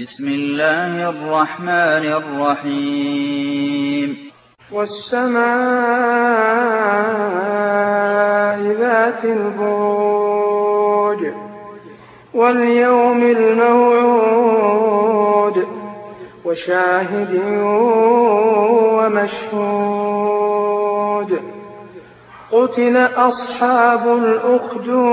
بسم الله الرحمن الرحيم. والسماء ذات البروج واليوم الموعود وشاهد ومشهود. قتل أصحاب الأخدود